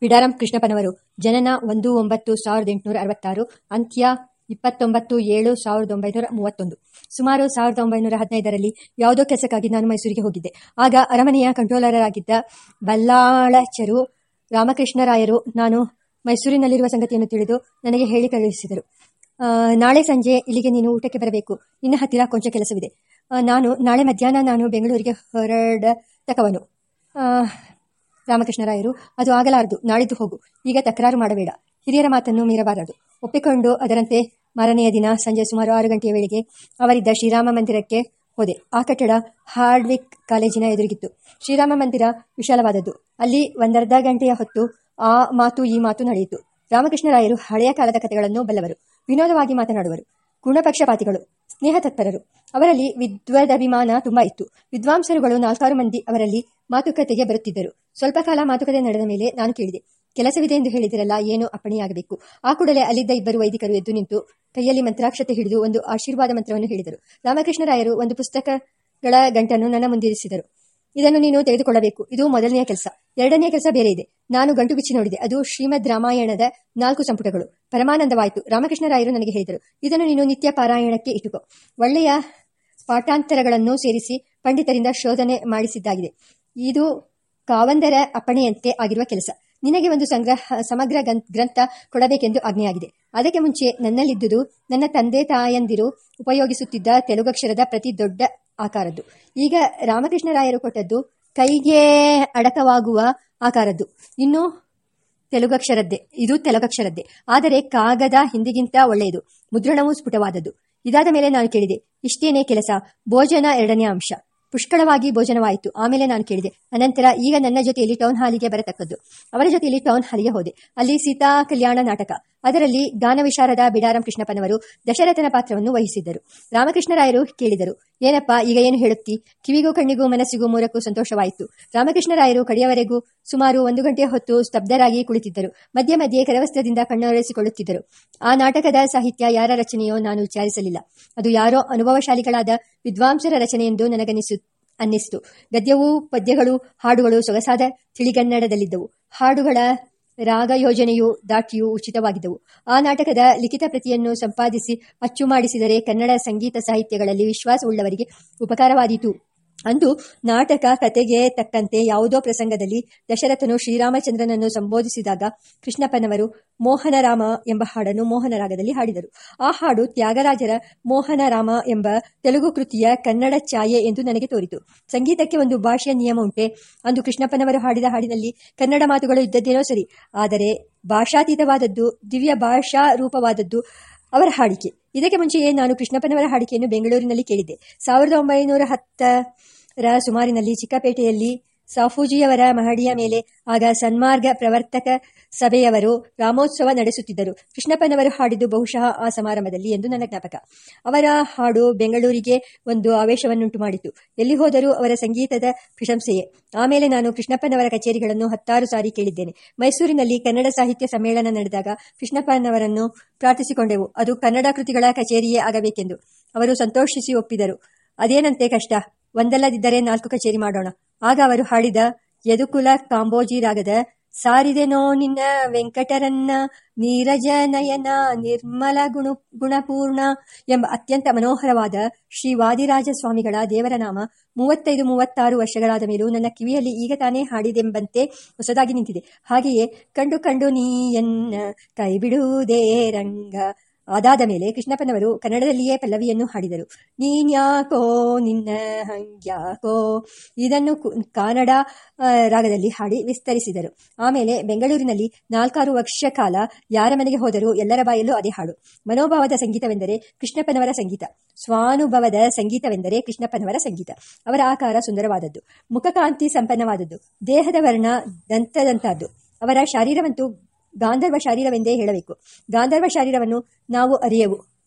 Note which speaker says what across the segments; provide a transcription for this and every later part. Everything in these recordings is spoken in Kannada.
Speaker 1: ಬಿಡಾರಂ ಕೃಷ್ಣಪ್ಪನವರು ಜನನ ಒಂದು ಒಂಬತ್ತು ಸಾವಿರದ ಎಂಟುನೂರ ಅರವತ್ತಾರು ಅಂತ್ಯ ಇಪ್ಪತ್ತೊಂಬತ್ತು ಏಳು ಸಾವಿರದ ಒಂಬೈನೂರ ಮೂವತ್ತೊಂದು. ಸುಮಾರು ಸಾವಿರದ ಒಂಬೈನೂರ ಹದಿನೈದರಲ್ಲಿ ಯಾವುದೋ ಕೆಲಸಕ್ಕಾಗಿ ನಾನು ಮೈಸೂರಿಗೆ ಹೋಗಿದ್ದೆ. ಆಗ ಅರಮನೆಯ ಕಂಟ್ರೋಲರಾಗಿದ್ದ ಬಲ್ಲಾಳಚರು ರಾಮಕೃಷ್ಣರಾಯರು ನಾನು ಮೈಸೂರಿನಲ್ಲಿರುವ ಸಂಗತಿಯನ್ನು ತಿಳಿದು ನನಗೆ ಹೇಳಿ ಕಳುಹಿಸಿದರು. ನಾಳೆ ಸಂಜೆ ಇಲ್ಲಿಗೆ ನೀನು ಊಟಕ್ಕೆ ಬರಬೇಕು. ನಿನ್ನ ಹತ್ತಿರ ಕೊಂಚ ಕೆಲಸವಿದೆ. ನಾನು ನಾಳೆ ಮಧ್ಯಾಹ್ನ ನಾನು ಬೆಂಗಳೂರಿಗೆ ಹೊರಡತಕ್ಕವನು. ಆ, ರಾಮಕೃಷ್ಣರಾಯರು, ಅದು ಆಗಲಾರದು, ನಾಳಿದ್ದು ಹೋಗು. ಈಗ ತಕರಾರು ಮಾಡಬೇಡ. ಹಿರಿಯರ ಮಾತನ್ನು ಮೀರಬಾರದು. ಒಪ್ಪಿಕೊಂಡು ಅದರಂತೆ ಮಾರನೆಯ ದಿನ ಸಂಜೆ ಸುಮಾರು ಆರು ಗಂಟೆಯ ವೇಳೆಗೆ ಅವರಿದ್ದ ಶ್ರೀರಾಮ ಮಂದಿರಕ್ಕೆ ಹೋದೆ. ಆ ಕಟ್ಟಡ ಹಾರ್ಡ್ವಿಕ್ ಕಾಲೇಜಿನ ಎದುರಿಗಿತ್ತು. ಶ್ರೀರಾಮ ಮಂದಿರ ವಿಶಾಲವಾದದ್ದು. ಅಲ್ಲಿ ಒಂದರ್ಧ ಗಂಟೆಯ ಹೊತ್ತು ಆ ಮಾತು ಈ ಮಾತು ನಡೆಯಿತು. ರಾಮಕೃಷ್ಣರಾಯರು ಹಳೆಯ ಕಾಲದ ಕಥೆಗಳನ್ನು ಬಲ್ಲವರು. ವಿನೋದವಾಗಿ ಮಾತನಾಡುವರು. ಗುಣಪಕ್ಷಪಾತಿಗಳು ಸ್ನೇಹ ತತ್ಪರರು ಅವರಲ್ಲಿ ವಿದ್ವದಭಿಮಾನ ತುಂಬಾ ಇತ್ತು. ವಿದ್ವಾಂಸರುಗಳು ನಾಲ್ಕಾರು ಮಂದಿ ಅವರಲ್ಲಿ ಮಾತುಕತೆಗೆ ಬರುತ್ತಿದ್ದರು. ಸ್ವಲ್ಪ ಕಾಲ ಮಾತುಕತೆ ನಡೆದ ಮೇಲೆ ನಾನು ಕೇಳಿದೆ. ಕೆಲಸವಿದೆ ಎಂದು ಹೇಳಿದಿರಲ್ಲ, ಏನು ಅಪ್ಪಣೆಯಾಗಬೇಕು? ಆ ಕೂಡಲೇ ಅಲ್ಲಿದ್ದ ಇಬ್ಬರು ವೈದಿಕರು ಎದ್ದು ನಿಂತು ಕೈಯಲ್ಲಿ ಮಂತ್ರಾಕ್ಷತೆ ಹಿಡಿದು ಒಂದು ಆಶೀರ್ವಾದ ಮಂತ್ರವನ್ನು ಹೇಳಿದರು. ರಾಮಕೃಷ್ಣರಾಯರು ಒಂದು ಪುಸ್ತಕಗಳ ಗಂಟನ್ನು ನನ್ನ ಮುಂದಿರಿಸಿದರು. ಇದನ್ನು ನೀನು ತೆಗೆದುಕೊಳ್ಳಬೇಕು. ಇದು ಮೊದಲನೆಯ ಕೆಲಸ. ಎರಡನೆಯ ಕೆಲಸ ಬೇರೆ ಇದೆ. ನಾನು ಗಂಟು ಬಿಚ್ಚಿ ನೋಡಿದೆ. ಅದು ಶ್ರೀಮದ್ ರಾಮಾಯಣದ ನಾಲ್ಕು ಸಂಪುಟಗಳು. ಪರಮಾನಂದವಾಯಿತು. ರಾಮಕೃಷ್ಣರಾಯರು ನನಗೆ ಹೇಳಿದರು, ಇದನ್ನು ನೀನು ನಿತ್ಯ ಪಾರಾಯಣಕ್ಕೆ ಇಟ್ಟುಕೋ. ಒಳ್ಳೆಯ ಪಾಠಾಂತರಗಳನ್ನು ಸೇರಿಸಿ ಪಂಡಿತರಿಂದ ಶೋಧನೆ ಮಾಡಿಸಿದ್ದಾಗಿದೆ. ಇದು ಕಾವಂದರ ಅಪ್ಪಣೆಯಂತೆ ಆಗಿರುವ ಕೆಲಸ. ನಿನಗೆ ಒಂದು ಸಂಗ್ರಹ, ಸಮಗ್ರ ಗ್ರಂಥ ಕೊಡಬೇಕೆಂದು ಆಜ್ಞೆಯಾಗಿದೆ. ಅದಕ್ಕೆ ಮುಂಚೆ ನನ್ನಲ್ಲಿದ್ದುದು, ನನ್ನ ತಂದೆ ತಾಯಂದಿರು ಉಪಯೋಗಿಸುತ್ತಿದ್ದ ತೆಲುಗಕ್ಷರದ ಪ್ರತಿ ದೊಡ್ಡ ಆಕಾರದ್ದು. ಈಗ ರಾಮಕೃಷ್ಣರಾಯರು ಕೊಟ್ಟದ್ದು ಕೈಗೆ ಅಡಕವಾಗುವ ಆಕಾರದ್ದು. ಇನ್ನು ತೆಲುಗಕ್ಷರದ್ದೇ, ಇದು ತೆಲುಗಕ್ಷರದ್ದೇ. ಆದರೆ ಕಾಗದ ಹಿಂದಿಗಿಂತ ಒಳ್ಳೆಯದು, ಮುದ್ರಣವು ಸ್ಫುಟವಾದದ್ದು. ಇದಾದ ಮೇಲೆ ನಾನು ಕೇಳಿದೆ, ಇಷ್ಟೇನೇ ಕೆಲಸ? ಭೋಜನ ಎರಡನೇ ಅಂಶ. ಪುಷ್ಕಳವಾಗಿ ಭೋಜನವಾಯಿತು, ಆಮೇಲೆ ನಾನು ಕೇಳಿದೆ, ಅನಂತರ ಈಗ ನನ್ನ ಜೊತೆಯಲ್ಲಿ ಟೌನ್ ಹಾಲಿಗೆ ಬರತಕ್ಕದ್ದು. ಅವರ ಜೊತೆಯಲ್ಲಿ ಟೌನ್ ಹಾಲಿಗೆ ಹೋದೆ. ಅಲ್ಲಿ ಸೀತಾ ಕಲ್ಯಾಣ ನಾಟಕ. ಅದರಲ್ಲಿ ಗಾನವಿಶಾರದ ಬಿಡಾರಂ ಕೃಷ್ಣಪ್ಪನವರು ದಶರಥನ ಪಾತ್ರವನ್ನು ವಹಿಸಿದ್ದರು. ರಾಮಕೃಷ್ಣರಾಯರು ಕೇಳಿದರು, ಏನಪ್ಪ, ಈಗ ಏನು ಹೇಳುತ್ತಿ? ಕಿವಿಗೂ ಕಣ್ಣಿಗೂ ಮನಸ್ಸಿಗೂ ಮೂರಕ್ಕೂ ಸಂತೋಷವಾಯಿತು. ರಾಮಕೃಷ್ಣರಾಯರು ಕಡೆಯವರೆಗೂ ಸುಮಾರು ಒಂದು ಗಂಟೆ ಹೊತ್ತು ಸ್ತಬ್ಧರಾಗಿ ಕುಳಿತಿದ್ದರು. ಮಧ್ಯೆ ಮಧ್ಯೆ ಕರವಸ್ತ್ರದಿಂದ ಕಣ್ಣೊರೆಸಿಕೊಳ್ಳುತ್ತಿದ್ದರು. ಆ ನಾಟಕದ ಸಾಹಿತ್ಯ ಯಾರ ರಚನೆಯೋ ನಾನು ವಿಚಾರಿಸಲಿಲ್ಲ. ಅದು ಯಾರೋ ಅನುಭವಶಾಲಿಗಳಾದ ವಿದ್ವಾಂಸರ ರಚನೆ ಎಂದು ನನಗನಿಸು, ಅನ್ನಿಸಿತು. ಗದ್ಯವೂ ಪದ್ಯಗಳು ಹಾಡುಗಳು ಸೊಗಸಾದ ತಿಳಿಗನ್ನಡದಲ್ಲಿದ್ದವು. ಹಾಡುಗಳ ರಾಗ ಯೋಜನೆಯು ದಾಟಿಯೂ ಉಚಿತವಾಗಿದ್ದವು. ಆ ನಾಟಕದ ಲಿಖಿತ ಪ್ರತಿಯನ್ನು ಸಂಪಾದಿಸಿ ಅಚ್ಚು ಮಾಡಿಸಿದರೆ ಕನ್ನಡ ಸಂಗೀತ ಸಾಹಿತ್ಯಗಳಲ್ಲಿ ವಿಶ್ವಾಸವುಳ್ಳವರಿಗೆ ಉಪಕಾರವಾದೀತು. ಅಂದು ನಾಟಕ ಕತೆಗೆ ತಕ್ಕಂತೆ ಯಾವುದೋ ಪ್ರಸಂಗದಲ್ಲಿ ದಶರಥನು ಶ್ರೀರಾಮಚಂದ್ರನನ್ನು ಸಂಬೋಧಿಸಿದಾಗ ಕೃಷ್ಣಪ್ಪನವರು ಮೋಹನರಾಮ ಎಂಬ ಹಾಡನ್ನು ಮೋಹನರಾಗದಲ್ಲಿ ಹಾಡಿದರು. ಆ ಹಾಡು ತ್ಯಾಗರಾಜರ ಮೋಹನರಾಮ ಎಂಬ ತೆಲುಗು ಕೃತಿಯ ಕನ್ನಡ ಛಾಯೆ ಎಂದು ನನಗೆ ತೋರಿತು. ಸಂಗೀತಕ್ಕೆ ಒಂದು ಭಾಷೆಯ ನಿಯಮ ಉಂಟೆ. ಅಂದು ಕೃಷ್ಣಪ್ಪನವರು ಹಾಡಿದ ಹಾಡಿನಲ್ಲಿ ಕನ್ನಡ ಮಾತುಗಳು ಇದ್ದದ್ದೇನೋ ಸರಿ. ಆದರೆ ಭಾಷಾತೀತವಾದದ್ದು, ದಿವ್ಯ ಭಾಷಾ ರೂಪವಾದದ್ದು ಅವರ ಹಾಡಿಕೆ. ಇದಕ್ಕೆ ಮುಂಚೆಯೇ ನಾನು ಕೃಷ್ಣಪ್ಪನವರ ಹಾಡಿಕೆಯನ್ನು ಬೆಂಗಳೂರಿನಲ್ಲಿ ಕೇಳಿದ್ದೆ. ಸಾವಿರದ ಒಂಬೈನೂರ ಹತ್ತರ ಸುಮಾರಿನಲ್ಲಿ ಚಿಕ್ಕಪೇಟೆಯಲ್ಲಿ ಸಾಫೂಜಿಯವರ ಮಹಡಿಯ ಮೇಲೆ ಆಗ ಸನ್ಮಾರ್ಗ ಪ್ರವರ್ತಕ ಸಭೆಯವರು ರಾಮೋತ್ಸವ ನಡೆಸುತ್ತಿದ್ದರು. ಕೃಷ್ಣಪ್ಪನವರು ಹಾಡಿದ್ದು ಬಹುಶಃ ಆ ಸಮಾರಂಭದಲ್ಲಿ ಎಂದು ನನ್ನ ಜ್ಞಾಪಕ. ಅವರ ಹಾಡು ಬೆಂಗಳೂರಿಗೆ ಒಂದು ಆವೇಶವನ್ನುಂಟು ಮಾಡಿತು. ಎಲ್ಲಿ ಹೋದರೂ ಅವರ ಸಂಗೀತದ ಪ್ರಶಂಸೆಯೇ. ಆಮೇಲೆ ನಾನು ಕೃಷ್ಣಪ್ಪನವರ ಕಚೇರಿಗಳನ್ನು ಹತ್ತಾರು ಸಾರಿ ಕೇಳಿದ್ದೇನೆ. ಮೈಸೂರಿನಲ್ಲಿ ಕನ್ನಡ ಸಾಹಿತ್ಯ ಸಮ್ಮೇಳನ ನಡೆದಾಗ ಕೃಷ್ಣಪ್ಪನವರನ್ನು ಪ್ರಾರ್ಥಿಸಿಕೊಂಡೆವು. ಅದು ಕನ್ನಡ ಕೃತಿಗಳ ಕಚೇರಿಯೇ ಆಗಬೇಕೆಂದು. ಅವರು ಸಂತೋಷಿಸಿ ಒಪ್ಪಿದರು. ಅದೇನಂತೆ ಕಷ್ಟ? ಒಂದಲ್ಲದಿದ್ದರೆ ನಾಲ್ಕು ಕಚೇರಿ ಮಾಡೋಣ. ಆಗ ಅವರು ಹಾಡಿದ ಯದುಕುಲ ಕಾಂಬೋಜಿ ರಾಗದ ಸಾರಿದೆನೋ ನಿನ್ನ ವೆಂಕಟರನ್ನ ನೀರಜ ನಯನ ನಿರ್ಮಲ ಗುಣ ಗುಣಪೂರ್ಣ ಎಂಬ ಅತ್ಯಂತ ಮನೋಹರವಾದ ಶ್ರೀ ವಾದಿರಾಜ ಸ್ವಾಮಿಗಳ ದೇವರ ನಾಮ ಮೂವತ್ತೈದು ಮೂವತ್ತಾರು ವರ್ಷಗಳಾದ ಮೇಲೂ ನನ್ನ ಕಿವಿಯಲ್ಲಿ ಈಗ ತಾನೇ ಹಾಡಿದೆಂಬಂತೆ ಹೊಸದಾಗಿ ನಿಂತಿದೆ. ಹಾಗೆಯೇ ಕಂಡು ಕಂಡು ನೀಯನ್ನ ಕೈ ಬಿಡುವುದೇ ರಂಗ ಅದಾದ ಮೇಲೆ ಕೃಷ್ಣಪ್ಪನವರು ಕನ್ನಡದಲ್ಲಿಯೇ ಪಲ್ಲವಿಯನ್ನು ಹಾಡಿದರು. ನೀನ್ಯಾಕೋ ನಿನ್ನ ಹಂಗ್ಯಾಕೋ ಇದನ್ನು ಕನ್ನಡ ರಾಗದಲ್ಲಿ ಹಾಡಿ ವಿಸ್ತರಿಸಿದರು. ಆಮೇಲೆ ಬೆಂಗಳೂರಿನಲ್ಲಿ ನಾಲ್ಕಾರು ವರ್ಷ ಕಾಲ ಯಾರ ಮನೆಗೆ ಹೋದರೂ ಎಲ್ಲರ ಬಾಯಲ್ಲೂ ಅದೇ ಹಾಡು. ಮನೋಭಾವದ ಸಂಗೀತವೆಂದರೆ ಕೃಷ್ಣಪ್ಪನವರ ಸಂಗೀತ. ಸ್ವಾನುಭವದ ಸಂಗೀತವೆಂದರೆ ಕೃಷ್ಣಪ್ಪನವರ ಸಂಗೀತ. ಅವರ ಆಕಾರ ಸುಂದರವಾದದ್ದು. ಮುಖಕಾಂತಿ ಸಂಪನ್ನವಾದದ್ದು. ದೇಹದ ವರ್ಣ ದಂತದಂತಹದ್ದು. ಅವರ ಶಾರೀರವಂತೂ ಗಾಂಧರ್ವ ಶಾರೀರವೆಂದೇ ಹೇಳಬೇಕು. ಗಾಂಧರ್ವ ಶಾರೀರವನ್ನು ನಾವು ಅರಿಯವು.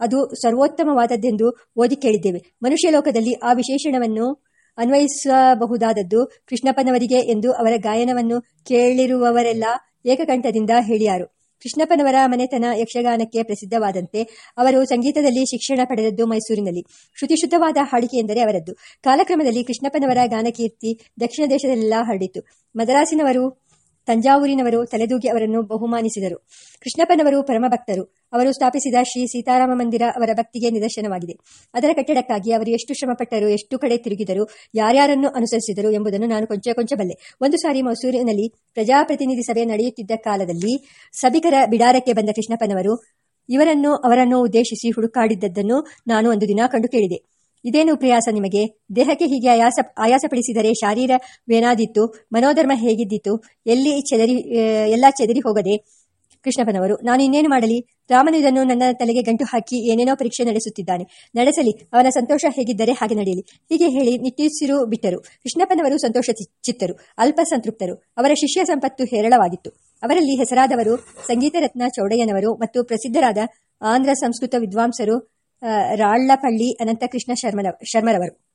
Speaker 1: ಅದು ಸರ್ವೋತ್ತಮವಾದದ್ದೆಂದು ಓದಿ ಕೇಳಿದ್ದೇವೆ. ಮನುಷ್ಯ ಲೋಕದಲ್ಲಿ ಆ ವಿಶೇಷಣವನ್ನು ಅನ್ವಯಿಸಬಹುದಾದದ್ದು ಕೃಷ್ಣಪ್ಪನವರಿಗೆ ಎಂದು ಅವರ ಗಾಯನವನ್ನು ಕೇಳಿರುವವರೆಲ್ಲ ಏಕಕಂಠದಿಂದ ಹೇಳಿಯಾರು. ಕೃಷ್ಣಪ್ಪನವರ ಮನೆತನ ಯಕ್ಷಗಾನಕ್ಕೆ ಪ್ರಸಿದ್ಧವಾದಂತೆ ಅವರು ಸಂಗೀತದಲ್ಲಿ ಶಿಕ್ಷಣ ಪಡೆದದ್ದು ಮೈಸೂರಿನಲ್ಲಿ. ಶ್ರುತಿಶುದ್ಧವಾದ ಹಾಡಿಕೆ ಎಂದರೆ ಅವರದ್ದು. ಕಾಲಕ್ರಮದಲ್ಲಿ ಕೃಷ್ಣಪ್ಪನವರ ಗಾನಕೀರ್ತಿ ದಕ್ಷಿಣ ದೇಶದಲ್ಲೆಲ್ಲ ಹರಡಿತು. ಮದರಾಸಿನವರು ತಂಜಾವೂರಿನವರು ತಲೆದೂಗಿ ಅವರನ್ನು ಬಹುಮಾನಿಸಿದರು. ಕೃಷ್ಣಪ್ಪನವರು ಪರಮಭಕ್ತರು. ಅವರು ಸ್ಥಾಪಿಸಿದ ಶ್ರೀ ಸೀತಾರಾಮ ಮಂದಿರ ಅವರ ಭಕ್ತಿಗೆ ನಿದರ್ಶನವಾಗಿದೆ. ಅದರ ಕಟ್ಟಡಕ್ಕಾಗಿ ಅವರು ಎಷ್ಟು ಶ್ರಮಪಟ್ಟರು, ಎಷ್ಟು ಕಡೆ ತಿರುಗಿದರು, ಯಾರ್ಯಾರನ್ನು ಅನುಸರಿಸಿದರು ಎಂಬುದನ್ನು ನಾನು ಕೊಂಚ ಕೊಂಚ ಬಲ್ಲೆ ಒಂದು ಸಾರಿ ಮೈಸೂರಿನಲ್ಲಿ ಪ್ರಜಾಪ್ರತಿನಿಧಿ ಸಭೆ ನಡೆಯುತ್ತಿದ್ದ ಕಾಲದಲ್ಲಿ ಸಭಿಕರ ಬಿಡಾರಕ್ಕೆ ಬಂದ ಕೃಷ್ಣಪ್ಪನವರು, ಇವರನ್ನು ಅವರನ್ನು ಉದ್ದೇಶಿಸಿ ಹುಡುಕಾಡಿದ್ದನ್ನು ನಾನು ಒಂದು ದಿನ ಕಂಡು ಕೇಳಿದೆ. ಇದೇನು ಪ್ರಯಾಸ ನಿಮಗೆ? ದೇಹಕ್ಕೆ ಹೀಗೆ ಆಯಾಸ, ಆಯಾಸಪಡಿಸಿದರೆ ಶಾರೀರವೇನಾದಿತ್ತು ಮನೋಧರ್ಮ ಹೇಗಿದ್ದಿತ್ತು, ಎಲ್ಲಿ ಚೆದರಿ ಎಲ್ಲ ಚೆದರಿ ಹೋಗದೆ? ಕೃಷ್ಣಪ್ಪನವರು ನಾನು ಇನ್ನೇನು ಮಾಡಲಿ? ರಾಮನು ಇದನ್ನು ನನ್ನ ತಲೆಗೆ ಗಂಟು ಹಾಕಿ ಏನೇನೋ ಪರೀಕ್ಷೆ ನಡೆಸುತ್ತಿದ್ದಾನೆ. ನಡೆಸಲಿ, ಅವನ ಸಂತೋಷ ಹೇಗಿದ್ದರೆ ಹಾಗೆ ನಡೆಯಲಿ. ಹೀಗೆ ಹೇಳಿ ನಿಟ್ಟುಸಿರು ಬಿಟ್ಟರು. ಕೃಷ್ಣಪ್ಪನವರು ಸಂತೋಷ ಚಿತ್ತರು ಅಲ್ಪ ಸಂತೃಪ್ತರು ಅವರ ಶಿಷ್ಯ ಸಂಪತ್ತು ಹೇರಳವಾಗಿತ್ತು. ಅವರಲ್ಲಿ ಹೆಸರಾದವರು ಸಂಗೀತ ರತ್ನ ಚೌಡಯ್ಯನವರು ಮತ್ತು ಪ್ರಸಿದ್ಧರಾದ ಆಂಧ್ರ ಸಂಸ್ಕೃತ ವಿದ್ವಾಂಸರು ರಾಳ್ಳಪಳ್ಳಿ ಅನಂತಕೃಷ್ಣ ಶರ್ಮನ ಶರ್ಮರವರು.